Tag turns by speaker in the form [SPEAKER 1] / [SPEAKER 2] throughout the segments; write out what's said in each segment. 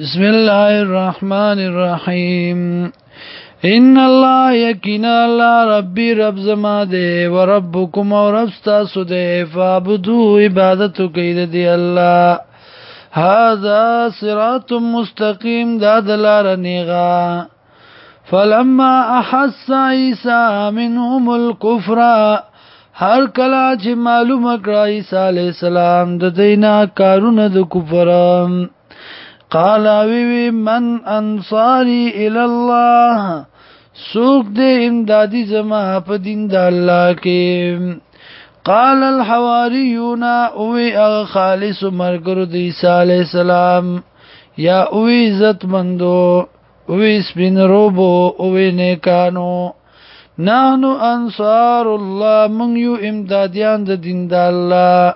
[SPEAKER 1] بسم الله الرحمن الرحيم ان الله یقینا الله ربي رب زما دے و ربكم او رب تاسو دے فعبدو عبادت کوي د دی الله هذا صراط مستقيم دا دلار نیغا فلما احس عيسى منهم الكفر هر کلا چې معلومه کړه عيسى عليه السلام د دینه کارونه د کفرم قال وی من انصاری ال الله سوق دې امدادي زما په دین د الله کې قال الحواریون او هغه خالص مرګرو د عیسی علی السلام یا او عزت مندو او سپین روبو او نیکانو نحنو انصار الله من یو امدادیان د دین د الله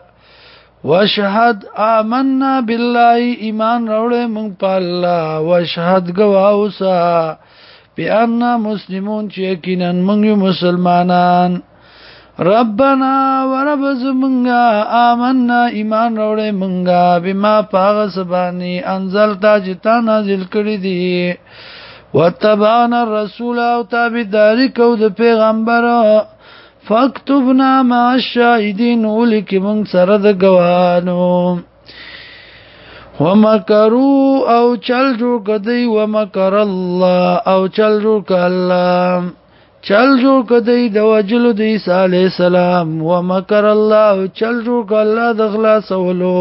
[SPEAKER 1] واشهد آمنا بالله ایمان راوړې مونږ په الله واشهد گواوسا بأن مسلمون چې یقینا مونږ مسلمانان ربنا ورب زمونږه آمنا ایمان راوړې مونږه بما پاغه سبانی انزل تا چې تا نازل کړې دي وتبعنا الرسول او تابعداري کو د پیغمبرو فاكتبنا مع الشاهدين ولك من سره د غوانو ومکرو او چل جو کدی ومکر الله او چل جو کله چل جو کدی د وجلو د عیسی علی السلام ومکر الله چل جو کله د خلاص ولو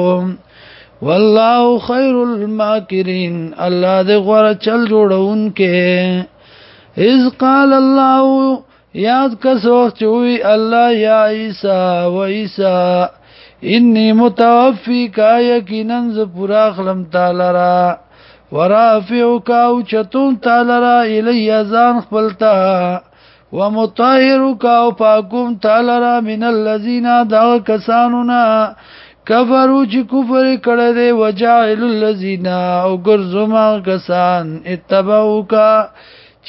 [SPEAKER 1] والله خير الماکرین الله د غره چل جوړون کې اذ قال الله یاد کسو چوی الله یا عیسی و عیسی انی متوفی کا یقینن ز پورا خلم تعالی را ورافعو کا او چتون تعالی را الی ازان خپلتا ومطاهرو کا او پاکوم تعالی را من الذین دا کسانونا کفرو چې کفر کړه دې وجائل الذین او ګرزما کسان اتبعو کا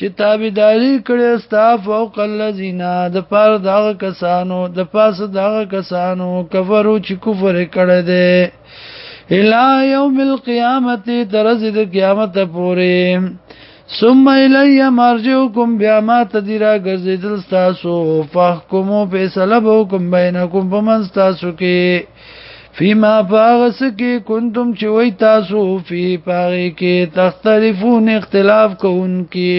[SPEAKER 1] چې تابعداري کړي استاف او قلذینا د پر دغه کسانو د پاس دغه کسانو کفرو چې کفر کړي دي الا یوم القیامت درزد قیامت پورې ثم الی مرجعکم بیا ما تدیرا ګرځیدل تاسو فحکمو فیصله وکم بینکم بمن تاسو کې فيما فاغس کې كنتم چې وای تاسو فيه پاره کې تختلفون اختلاف کوونکې